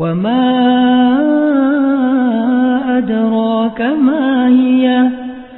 وما أدراك ما هي